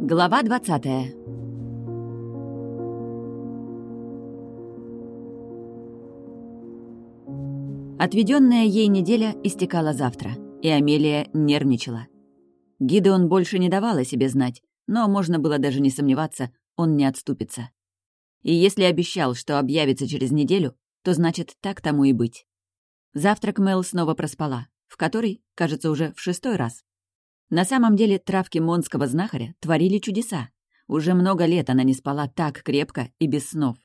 Глава двадцатая Отведенная ей неделя истекала завтра, и Амелия нервничала. Гидеон больше не давал себе знать, но можно было даже не сомневаться, он не отступится. И если обещал, что объявится через неделю, то значит, так тому и быть. Завтрак Мел снова проспала, в который, кажется, уже в шестой раз. На самом деле травки монского знахаря творили чудеса. Уже много лет она не спала так крепко и без снов.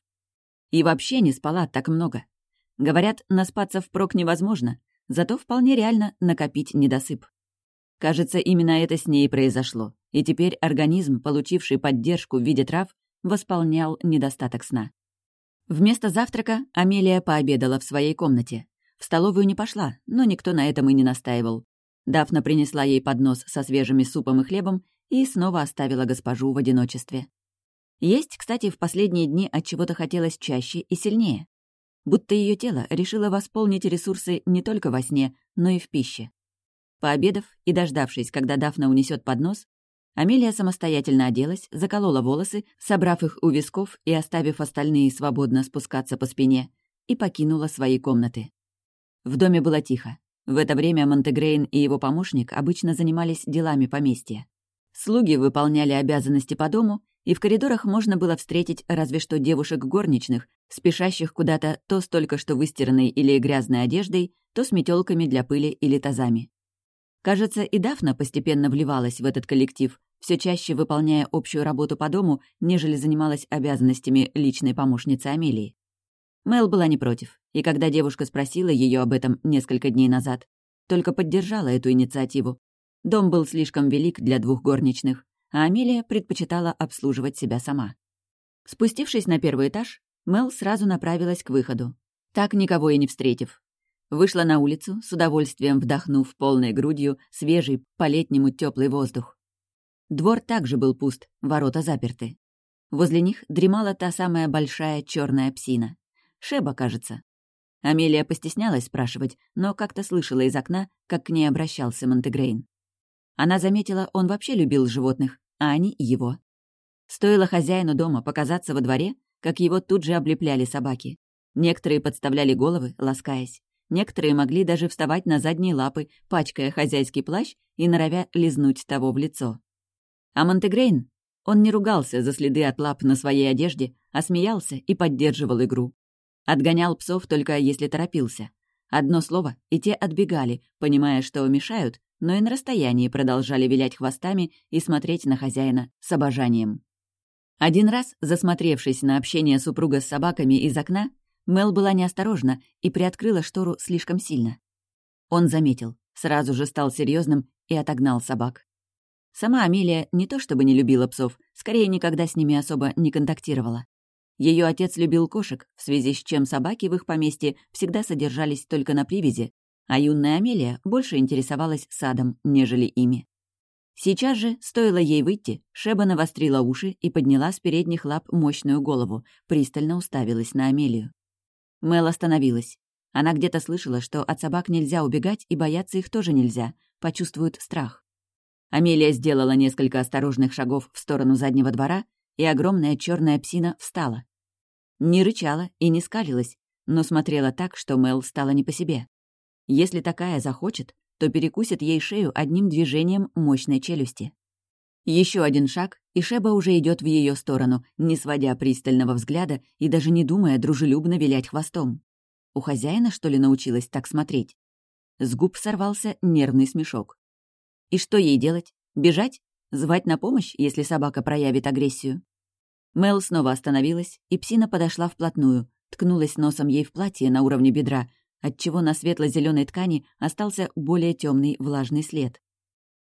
И вообще не спала так много. Говорят, наспаться впрок невозможно, зато вполне реально накопить недосып. Кажется, именно это с ней произошло, и теперь организм, получивший поддержку в виде трав, восполнял недостаток сна. Вместо завтрака Амелия пообедала в своей комнате. В столовую не пошла, но никто на этом и не настаивал. Дафна принесла ей поднос со свежими супом и хлебом и снова оставила госпожу в одиночестве. Есть, кстати, в последние дни от чего-то хотелось чаще и сильнее будто ее тело решило восполнить ресурсы не только во сне, но и в пище. Пообедав и дождавшись, когда Дафна унесет поднос, Амелия самостоятельно оделась, заколола волосы, собрав их у висков и оставив остальные свободно спускаться по спине, и покинула свои комнаты. В доме было тихо. В это время Монтегрейн и его помощник обычно занимались делами поместья. Слуги выполняли обязанности по дому, и в коридорах можно было встретить разве что девушек-горничных, спешащих куда-то то с только что выстиранной или грязной одеждой, то с метелками для пыли или тазами. Кажется, и Дафна постепенно вливалась в этот коллектив, все чаще выполняя общую работу по дому, нежели занималась обязанностями личной помощницы Амелии. Мел была не против, и когда девушка спросила ее об этом несколько дней назад, только поддержала эту инициативу. Дом был слишком велик для двух горничных, а Амелия предпочитала обслуживать себя сама. Спустившись на первый этаж, Мел сразу направилась к выходу, так никого и не встретив. Вышла на улицу, с удовольствием вдохнув полной грудью свежий, по-летнему теплый воздух. Двор также был пуст, ворота заперты. Возле них дремала та самая большая черная псина. Шеба, кажется. Амелия постеснялась спрашивать, но как-то слышала из окна, как к ней обращался Монтегрейн. Она заметила, он вообще любил животных, а они — его. Стоило хозяину дома показаться во дворе, как его тут же облепляли собаки. Некоторые подставляли головы, ласкаясь. Некоторые могли даже вставать на задние лапы, пачкая хозяйский плащ и норовя лизнуть того в лицо. А Монтегрейн? Он не ругался за следы от лап на своей одежде, а смеялся и поддерживал игру. Отгонял псов только если торопился. Одно слово, и те отбегали, понимая, что мешают, но и на расстоянии продолжали вилять хвостами и смотреть на хозяина с обожанием. Один раз, засмотревшись на общение супруга с собаками из окна, Мел была неосторожна и приоткрыла штору слишком сильно. Он заметил, сразу же стал серьезным и отогнал собак. Сама Амелия не то чтобы не любила псов, скорее никогда с ними особо не контактировала. Ее отец любил кошек, в связи с чем собаки в их поместье всегда содержались только на привязи, а юная Амелия больше интересовалась садом, нежели ими. Сейчас же, стоило ей выйти, Шеба навострила уши и подняла с передних лап мощную голову, пристально уставилась на Амелию. Мел остановилась. Она где-то слышала, что от собак нельзя убегать и бояться их тоже нельзя, почувствуют страх. Амелия сделала несколько осторожных шагов в сторону заднего двора, и огромная черная псина встала. Не рычала и не скалилась, но смотрела так, что Мел стала не по себе. Если такая захочет, то перекусит ей шею одним движением мощной челюсти. Еще один шаг, и Шеба уже идет в ее сторону, не сводя пристального взгляда и даже не думая дружелюбно вилять хвостом. У хозяина, что ли, научилась так смотреть? С губ сорвался нервный смешок. И что ей делать? Бежать? Звать на помощь, если собака проявит агрессию? Мел снова остановилась, и псина подошла вплотную, ткнулась носом ей в платье на уровне бедра, отчего на светло-зеленой ткани остался более темный влажный след.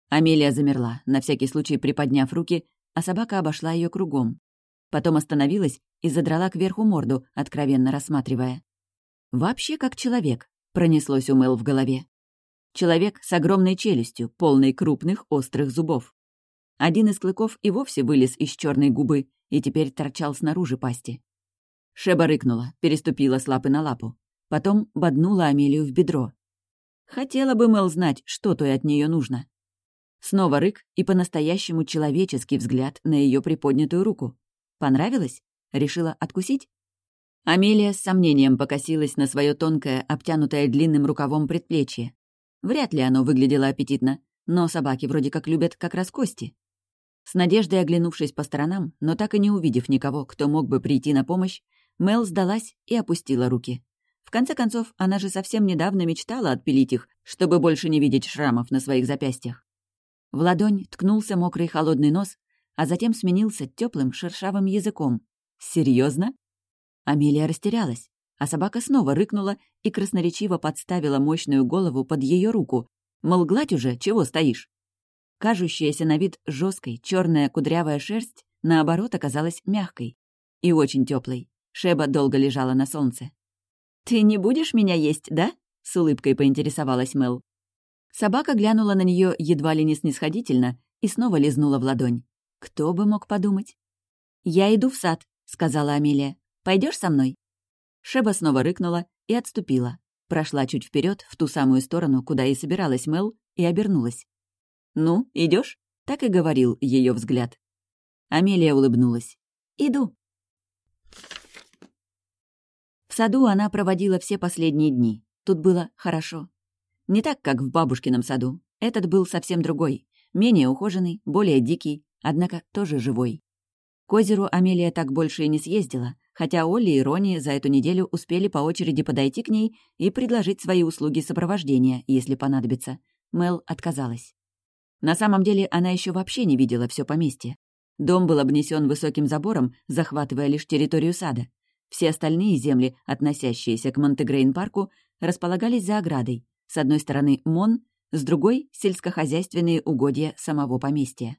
Амелия замерла, на всякий случай приподняв руки, а собака обошла ее кругом. Потом остановилась и задрала кверху морду, откровенно рассматривая. «Вообще как человек», — пронеслось у Мэл в голове. Человек с огромной челюстью, полной крупных острых зубов. Один из клыков и вовсе вылез из черной губы и теперь торчал снаружи пасти. Шеба рыкнула, переступила с лапы на лапу. Потом боднула Амелию в бедро. Хотела бы Мел знать, что то и от нее нужно. Снова рык и по-настоящему человеческий взгляд на ее приподнятую руку. Понравилось? Решила откусить? Амелия с сомнением покосилась на свое тонкое, обтянутое длинным рукавом предплечье. Вряд ли оно выглядело аппетитно, но собаки вроде как любят как раз кости. С надеждой оглянувшись по сторонам, но так и не увидев никого, кто мог бы прийти на помощь, Мел сдалась и опустила руки. В конце концов, она же совсем недавно мечтала отпилить их, чтобы больше не видеть шрамов на своих запястьях. В ладонь ткнулся мокрый холодный нос, а затем сменился теплым шершавым языком. Серьезно? Амелия растерялась, а собака снова рыкнула и красноречиво подставила мощную голову под ее руку. Мол, гладь уже, чего стоишь? Кажущаяся на вид жесткой черная кудрявая шерсть, наоборот, оказалась мягкой и очень теплой. Шеба долго лежала на солнце. «Ты не будешь меня есть, да?» — с улыбкой поинтересовалась Мел. Собака глянула на нее едва ли не снисходительно и снова лизнула в ладонь. Кто бы мог подумать? «Я иду в сад», — сказала Амелия. Пойдешь со мной?» Шеба снова рыкнула и отступила. Прошла чуть вперед в ту самую сторону, куда и собиралась Мел, и обернулась. «Ну, идешь? так и говорил ее взгляд. Амелия улыбнулась. «Иду». В саду она проводила все последние дни. Тут было хорошо. Не так, как в бабушкином саду. Этот был совсем другой. Менее ухоженный, более дикий, однако тоже живой. К озеру Амелия так больше и не съездила, хотя Олли и Рони за эту неделю успели по очереди подойти к ней и предложить свои услуги сопровождения, если понадобится. Мел отказалась. На самом деле она еще вообще не видела все поместье. Дом был обнесен высоким забором, захватывая лишь территорию сада. Все остальные земли, относящиеся к Монтегрейн-парку, располагались за оградой. С одной стороны — Мон, с другой — сельскохозяйственные угодья самого поместья.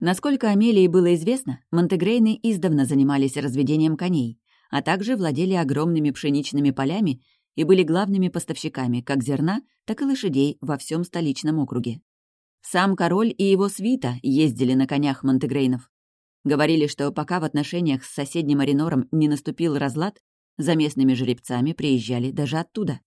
Насколько Амелии было известно, Монтегрейны издавна занимались разведением коней, а также владели огромными пшеничными полями и были главными поставщиками как зерна, так и лошадей во всем столичном округе. Сам король и его свита ездили на конях Монтегрейнов. Говорили, что пока в отношениях с соседним Аринором не наступил разлад, за местными жеребцами приезжали даже оттуда.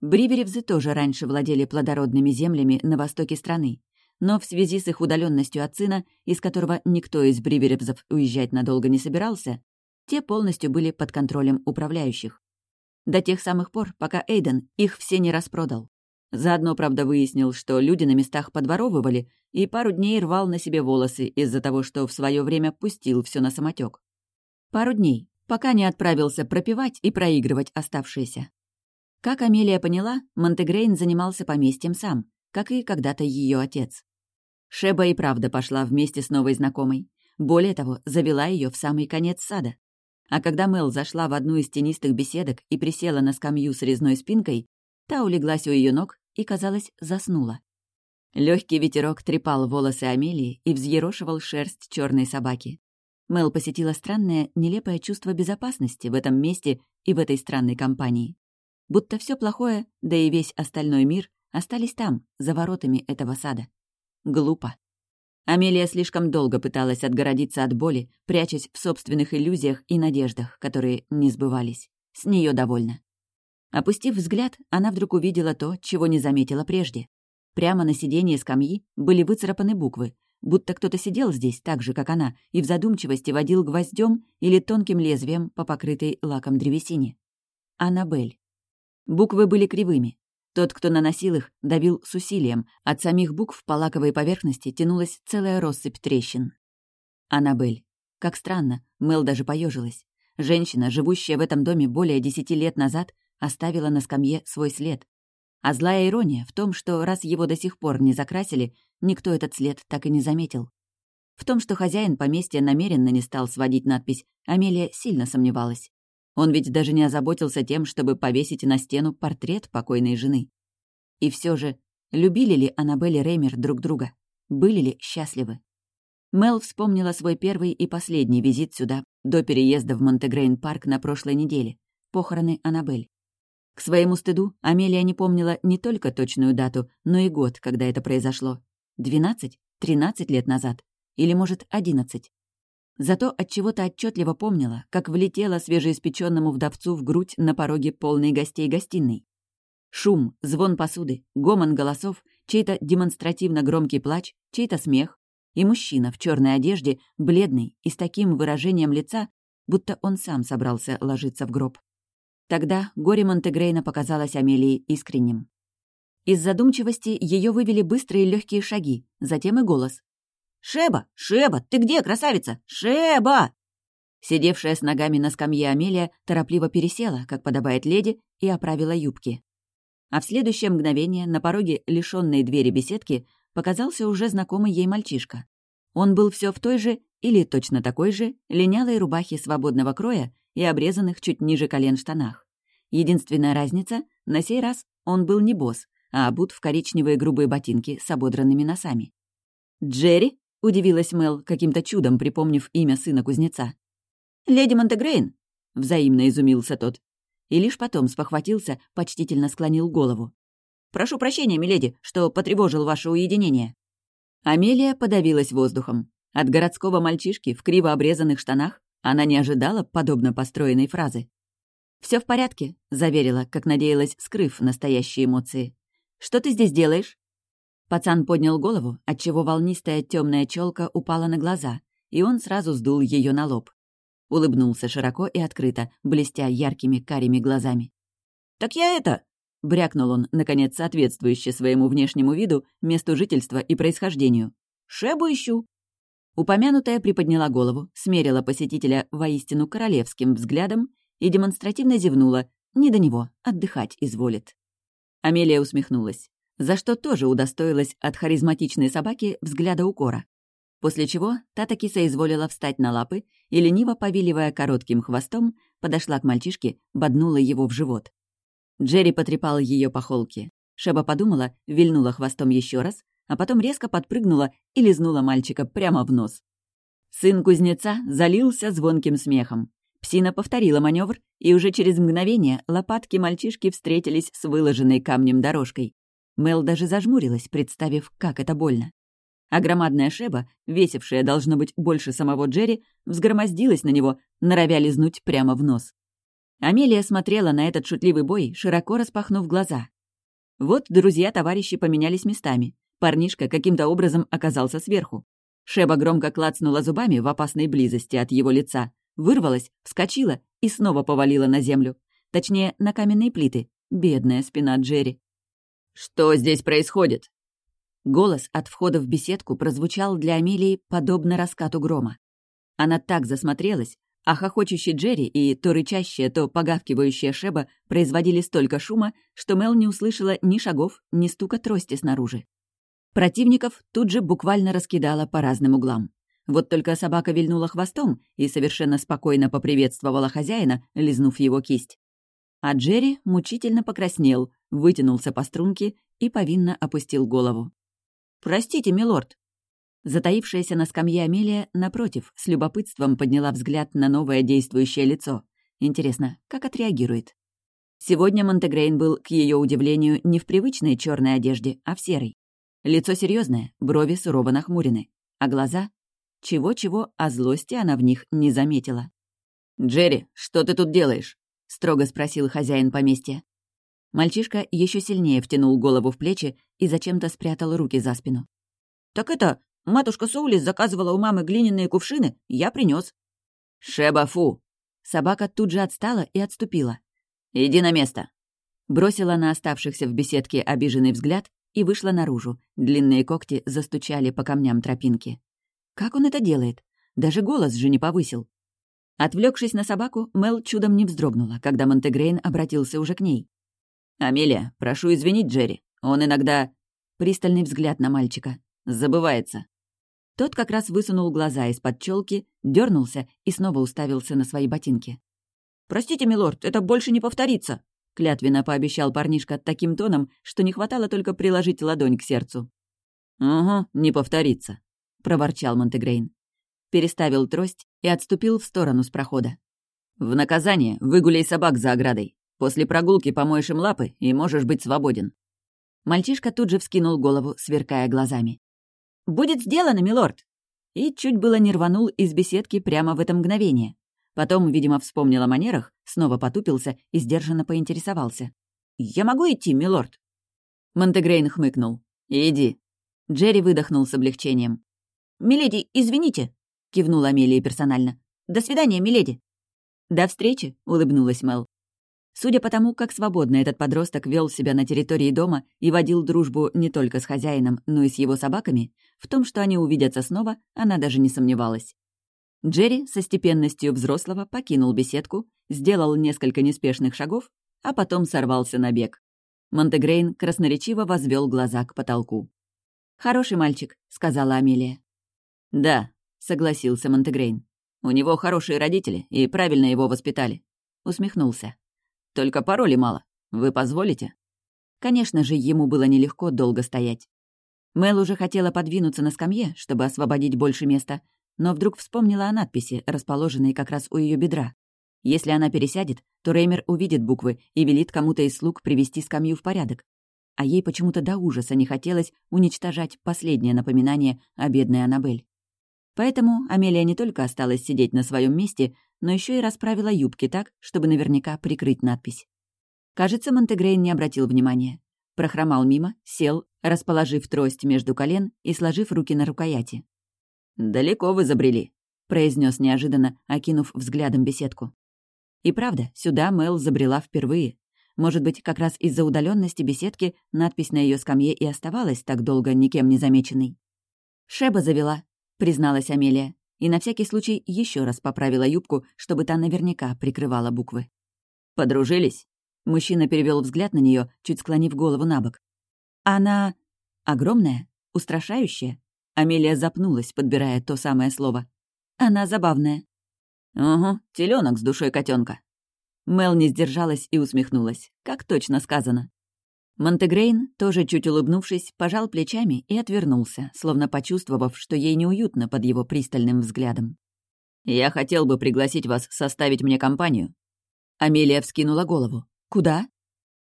Бриверевзы тоже раньше владели плодородными землями на востоке страны, но в связи с их удаленностью от сына, из которого никто из бриверебзов уезжать надолго не собирался, те полностью были под контролем управляющих. До тех самых пор, пока Эйден их все не распродал. Заодно, правда, выяснил, что люди на местах подворовывали и пару дней рвал на себе волосы из-за того, что в свое время пустил все на самотек. Пару дней, пока не отправился пропивать и проигрывать оставшиеся. Как Амелия поняла, Монтегрейн занимался поместьем сам, как и когда-то ее отец. Шеба и правда пошла вместе с новой знакомой. Более того, завела ее в самый конец сада. А когда Мел зашла в одну из тенистых беседок и присела на скамью с резной спинкой, та улеглась у ее ног и, казалось, заснула. Легкий ветерок трепал волосы Амелии и взъерошивал шерсть черной собаки. Мел посетила странное, нелепое чувство безопасности в этом месте и в этой странной компании. Будто все плохое, да и весь остальной мир остались там, за воротами этого сада. Глупо. Амелия слишком долго пыталась отгородиться от боли, прячась в собственных иллюзиях и надеждах, которые не сбывались. С нее довольно. Опустив взгляд, она вдруг увидела то, чего не заметила прежде. Прямо на сиденье скамьи были выцарапаны буквы, будто кто-то сидел здесь так же, как она, и в задумчивости водил гвоздем или тонким лезвием по покрытой лаком древесине. Аннабель. Буквы были кривыми, тот, кто наносил их, давил с усилием. От самих букв по лаковой поверхности тянулась целая россыпь трещин. Аннабель. Как странно, Мел даже поежилась. Женщина, живущая в этом доме более десяти лет назад, оставила на скамье свой след. А злая ирония в том, что раз его до сих пор не закрасили, никто этот след так и не заметил. В том, что хозяин поместья намеренно не стал сводить надпись, Амелия сильно сомневалась. Он ведь даже не озаботился тем, чтобы повесить на стену портрет покойной жены. И все же, любили ли Аннабель и Реймер друг друга? Были ли счастливы? Мел вспомнила свой первый и последний визит сюда до переезда в Монтегрейн-парк на прошлой неделе. Похороны Аннабель. К своему стыду Амелия не помнила не только точную дату, но и год, когда это произошло. Двенадцать? Тринадцать лет назад? Или, может, одиннадцать? Зато от чего то отчетливо помнила, как влетела свежеиспеченному вдовцу в грудь на пороге полной гостей гостиной. Шум, звон посуды, гомон голосов, чей-то демонстративно громкий плач, чей-то смех. И мужчина в черной одежде, бледный и с таким выражением лица, будто он сам собрался ложиться в гроб. Тогда горе Монтегрейна показалось Амелии искренним. Из задумчивости ее вывели быстрые легкие шаги, затем и голос. «Шеба! Шеба! Ты где, красавица? Шеба!» Сидевшая с ногами на скамье Амелия торопливо пересела, как подобает леди, и оправила юбки. А в следующее мгновение на пороге лишенной двери беседки показался уже знакомый ей мальчишка. Он был все в той же, или точно такой же, линялой рубахе свободного кроя и обрезанных чуть ниже колен штанах. Единственная разница — на сей раз он был не босс, а обут в коричневые грубые ботинки с ободранными носами. «Джерри?» — удивилась Мел, каким-то чудом припомнив имя сына кузнеца. «Леди Монтегрейн?» — взаимно изумился тот и лишь потом спохватился, почтительно склонил голову. «Прошу прощения, миледи, что потревожил ваше уединение». Амелия подавилась воздухом. От городского мальчишки в криво обрезанных штанах она не ожидала подобно построенной фразы. Все в порядке», — заверила, как надеялась, скрыв настоящие эмоции. «Что ты здесь делаешь?» Пацан поднял голову, отчего волнистая темная челка упала на глаза, и он сразу сдул ее на лоб. Улыбнулся широко и открыто, блестя яркими карими глазами. «Так я это...» — брякнул он, наконец, соответствующе своему внешнему виду, месту жительства и происхождению. «Шебу ищу». Упомянутая приподняла голову, смерила посетителя воистину королевским взглядом и демонстративно зевнула. Не до него, отдыхать изволит. Амелия усмехнулась, за что тоже удостоилась от харизматичной собаки взгляда укора после чего та таки соизволила встать на лапы и, лениво повиливая коротким хвостом, подошла к мальчишке, боднула его в живот. Джерри потрепал ее по холке. Шеба подумала, вильнула хвостом еще раз, а потом резко подпрыгнула и лизнула мальчика прямо в нос. Сын кузнеца залился звонким смехом. Псина повторила маневр, и уже через мгновение лопатки мальчишки встретились с выложенной камнем дорожкой. Мел даже зажмурилась, представив, как это больно а громадная шеба, весившая, должно быть, больше самого Джерри, взгромоздилась на него, норовя лизнуть прямо в нос. Амелия смотрела на этот шутливый бой, широко распахнув глаза. Вот друзья-товарищи поменялись местами. Парнишка каким-то образом оказался сверху. Шеба громко клацнула зубами в опасной близости от его лица, вырвалась, вскочила и снова повалила на землю. Точнее, на каменные плиты. Бедная спина Джерри. «Что здесь происходит?» Голос от входа в беседку прозвучал для Амелии подобно раскату грома. Она так засмотрелась, а хохочущий Джерри и то рычащая, то погавкивающая Шеба производили столько шума, что Мел не услышала ни шагов, ни стука трости снаружи. Противников тут же буквально раскидала по разным углам. Вот только собака вильнула хвостом и совершенно спокойно поприветствовала хозяина, лизнув его кисть. А Джерри мучительно покраснел, вытянулся по струнке и повинно опустил голову. «Простите, милорд». Затаившаяся на скамье Амелия, напротив, с любопытством подняла взгляд на новое действующее лицо. Интересно, как отреагирует? Сегодня Монтегрейн был, к ее удивлению, не в привычной черной одежде, а в серой. Лицо серьезное, брови сурово нахмурены, а глаза... Чего-чего, а злости она в них не заметила. «Джерри, что ты тут делаешь?» — строго спросил хозяин поместья. Мальчишка еще сильнее втянул голову в плечи и зачем-то спрятал руки за спину. «Так это, матушка Соулис заказывала у мамы глиняные кувшины, я принес. «Шебафу!» Собака тут же отстала и отступила. «Иди на место!» Бросила на оставшихся в беседке обиженный взгляд и вышла наружу. Длинные когти застучали по камням тропинки. Как он это делает? Даже голос же не повысил. Отвлекшись на собаку, Мел чудом не вздрогнула, когда Монтегрейн обратился уже к ней. «Амелия, прошу извинить Джерри. Он иногда...» Пристальный взгляд на мальчика. «Забывается». Тот как раз высунул глаза из-под челки, дернулся и снова уставился на свои ботинки. «Простите, милорд, это больше не повторится», — клятвенно пообещал парнишка таким тоном, что не хватало только приложить ладонь к сердцу. «Угу, не повторится», — проворчал Монтегрейн. Переставил трость и отступил в сторону с прохода. «В наказание выгуляй собак за оградой. После прогулки помоешь им лапы, и можешь быть свободен». Мальчишка тут же вскинул голову, сверкая глазами. «Будет сделано, милорд!» И чуть было не рванул из беседки прямо в это мгновение. Потом, видимо, вспомнил о манерах, снова потупился и сдержанно поинтересовался. «Я могу идти, милорд?» Монтегрейн хмыкнул. «Иди». Джерри выдохнул с облегчением. «Миледи, извините», — кивнула Амелия персонально. «До свидания, миледи». «До встречи», — улыбнулась Мел. Судя по тому, как свободно этот подросток вел себя на территории дома и водил дружбу не только с хозяином, но и с его собаками, в том, что они увидятся снова, она даже не сомневалась. Джерри со степенностью взрослого покинул беседку, сделал несколько неспешных шагов, а потом сорвался на бег. Монтегрейн красноречиво возвел глаза к потолку. «Хороший мальчик», — сказала Амелия. «Да», — согласился Монтегрейн. «У него хорошие родители и правильно его воспитали». Усмехнулся. Только пороли мало. Вы позволите?» Конечно же, ему было нелегко долго стоять. Мел уже хотела подвинуться на скамье, чтобы освободить больше места, но вдруг вспомнила о надписи, расположенной как раз у ее бедра. Если она пересядет, то Реймер увидит буквы и велит кому-то из слуг привести скамью в порядок. А ей почему-то до ужаса не хотелось уничтожать последнее напоминание о бедной Аннабель. Поэтому Амелия не только осталась сидеть на своем месте, но еще и расправила юбки так, чтобы наверняка прикрыть надпись. Кажется, Монтегрейн не обратил внимания. Прохромал мимо, сел, расположив трость между колен и сложив руки на рукояти. «Далеко вы забрели», — произнес неожиданно, окинув взглядом беседку. И правда, сюда Мэл забрела впервые. Может быть, как раз из-за удаленности беседки надпись на ее скамье и оставалась так долго никем не замеченной. «Шеба завела», — призналась Амелия и на всякий случай еще раз поправила юбку, чтобы та наверняка прикрывала буквы. «Подружились?» Мужчина перевел взгляд на нее, чуть склонив голову на бок. «Она... огромная? Устрашающая?» Амелия запнулась, подбирая то самое слово. «Она забавная». «Угу, теленок с душой котенка. Мел не сдержалась и усмехнулась. Как точно сказано. Монтегрейн, тоже чуть улыбнувшись, пожал плечами и отвернулся, словно почувствовав, что ей неуютно под его пристальным взглядом. «Я хотел бы пригласить вас составить мне компанию». Амелия вскинула голову. «Куда?»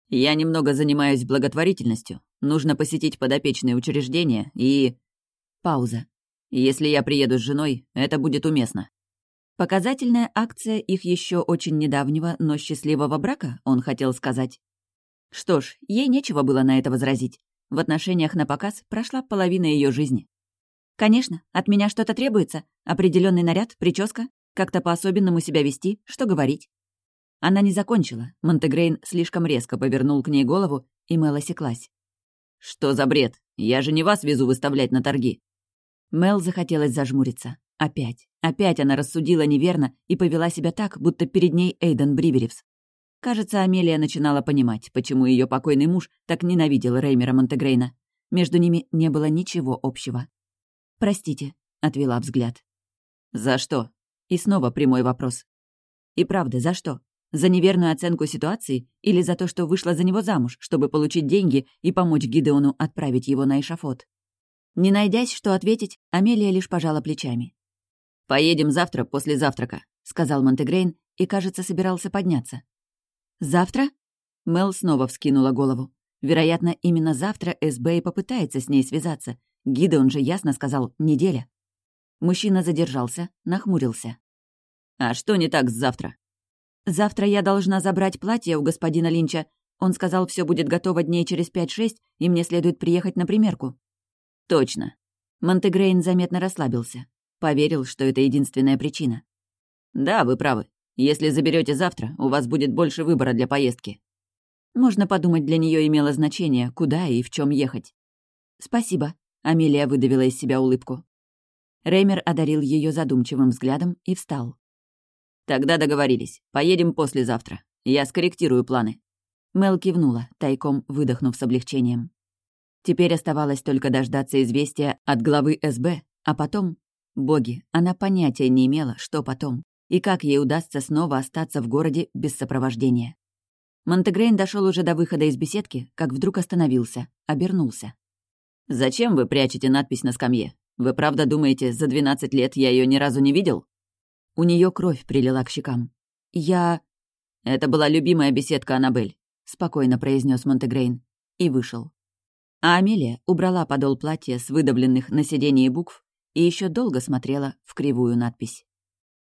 «Я немного занимаюсь благотворительностью. Нужно посетить подопечные учреждения и...» Пауза. «Если я приеду с женой, это будет уместно». Показательная акция их еще очень недавнего, но счастливого брака, он хотел сказать. Что ж, ей нечего было на это возразить. В отношениях на показ прошла половина ее жизни. «Конечно, от меня что-то требуется. Определенный наряд, прическа, как-то по-особенному себя вести, что говорить». Она не закончила. Монтегрейн слишком резко повернул к ней голову, и Мел осеклась. «Что за бред? Я же не вас везу выставлять на торги». Мел захотелось зажмуриться. Опять. Опять она рассудила неверно и повела себя так, будто перед ней Эйден Бриверевс. Кажется, Амелия начинала понимать, почему ее покойный муж так ненавидел Реймера Монтегрейна. Между ними не было ничего общего. «Простите», — отвела взгляд. «За что?» И снова прямой вопрос. «И правда, за что? За неверную оценку ситуации или за то, что вышла за него замуж, чтобы получить деньги и помочь Гидеону отправить его на эшафот?» Не найдясь, что ответить, Амелия лишь пожала плечами. «Поедем завтра после завтрака», — сказал Монтегрейн и, кажется, собирался подняться. «Завтра?» Мел снова вскинула голову. Вероятно, именно завтра СБ и попытается с ней связаться. Гида он же ясно сказал «неделя». Мужчина задержался, нахмурился. «А что не так с завтра?» «Завтра я должна забрать платье у господина Линча. Он сказал, все будет готово дней через пять-шесть, и мне следует приехать на примерку». «Точно». Монтегрейн заметно расслабился. Поверил, что это единственная причина. «Да, вы правы. Если заберете завтра, у вас будет больше выбора для поездки. Можно подумать, для нее имело значение, куда и в чем ехать. Спасибо. Амелия выдавила из себя улыбку. Реймер одарил ее задумчивым взглядом и встал. «Тогда договорились. Поедем послезавтра. Я скорректирую планы». Мел кивнула, тайком выдохнув с облегчением. Теперь оставалось только дождаться известия от главы СБ, а потом... Боги, она понятия не имела, что потом и как ей удастся снова остаться в городе без сопровождения. Монтегрейн дошел уже до выхода из беседки, как вдруг остановился, обернулся. «Зачем вы прячете надпись на скамье? Вы правда думаете, за 12 лет я ее ни разу не видел?» У нее кровь прилила к щекам. «Я...» «Это была любимая беседка Аннабель», — спокойно произнес Монтегрейн. И вышел. А Амелия убрала подол платья с выдавленных на сиденье букв и еще долго смотрела в кривую надпись.